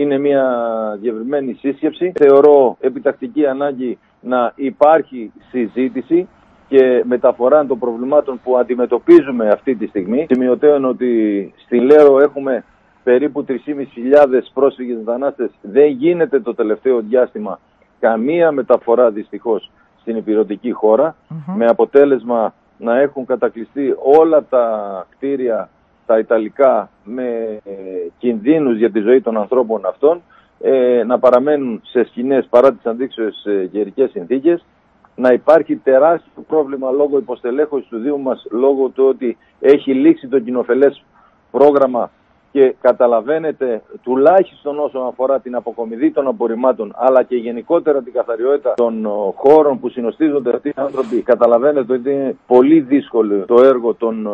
είναι μια διευρυμένη σύσκεψη. Θεωρώ επιτακτική ανάγκη να υπάρχει συζήτηση και μεταφορά των προβλημάτων που αντιμετωπίζουμε αυτή τη στιγμή. Σημειωτέων ότι στη Λέρο έχουμε περίπου 3.500 πρόσφυγες μετανάστες. Δεν γίνεται το τελευταίο διάστημα καμία μεταφορά δυστυχώς στην υπηρετική με αποτέλεσμα να έχουν κατακλειστεί όλα τα κτίρια τα Ιταλικά με ε, κινδύνους για τη ζωή των ανθρώπων αυτών ε, να παραμένουν σε σκηνές παρά τις αντίξωες ε, γερικές συνθήκες να υπάρχει τεράστιο πρόβλημα λόγω υποστελέχωσης του Δήμου μας λόγω του ότι έχει λήξει το κοινοφελές πρόγραμμα και καταλαβαίνετε τουλάχιστον όσον αφορά την αποκομιδή των απορριμμάτων αλλά και γενικότερα την καθαριότητα των χώρων που συνοστίζονται αυτοί οι άνθρωποι καταλαβαίνετε ότι είναι πολύ δύσκολο το έργο των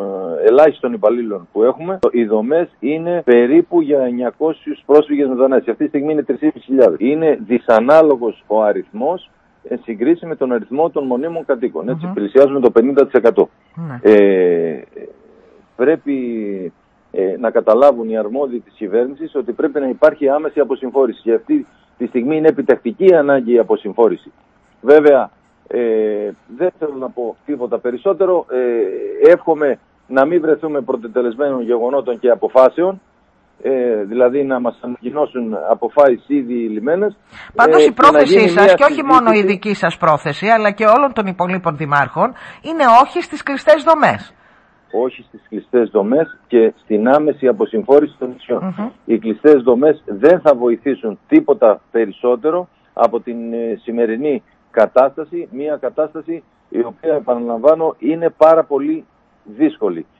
ελάχιστων υπαλλήλων που έχουμε. Οι δομές είναι περίπου για 900 πρόσφυγες μετανάστες. Αυτή τη στιγμή είναι 3.500. Είναι δυσανάλογος ο αριθμός εν συγκρίση με τον αριθμό των μονίμων κατοίκων. Έτσι, πλησιάζουμε το 50%. Ναι. Ε, πρέπει ε, να καταλάβουν οι αρμόδιοι της κυβέρνησης ότι πρέπει να υπάρχει άμεση αποσυμφόρηση. Και αυτή τη στιγμή είναι επιτακτική ανάγκη η αποσυμφόρηση. Βέβαια, ε, δεν θέλω να πω τίποτα περισσότερο. Ε, εύχομαι να μην βρεθούμε πρωτετελεσμένων γεγονότων και αποφάσεων, ε, δηλαδή να μας ανακοινώσουν αποφάσεις ήδη λιμένες. Πάντως ε, η πρόθεσή σας και όχι μόνο η δική σας πρόθεση αλλά και όλων των υπολείπων δημάρχων είναι όχι στις κλειστές δομές όχι στις κλειστές δομές και στην άμεση αποσυμφόρηση των νησιών. Οι κλειστές δομές δεν θα βοηθήσουν τίποτα περισσότερο από την ε, σημερινή κατάσταση, μια κατάσταση η οποία επαναλαμβάνω είναι πάρα πολύ δύσκολη.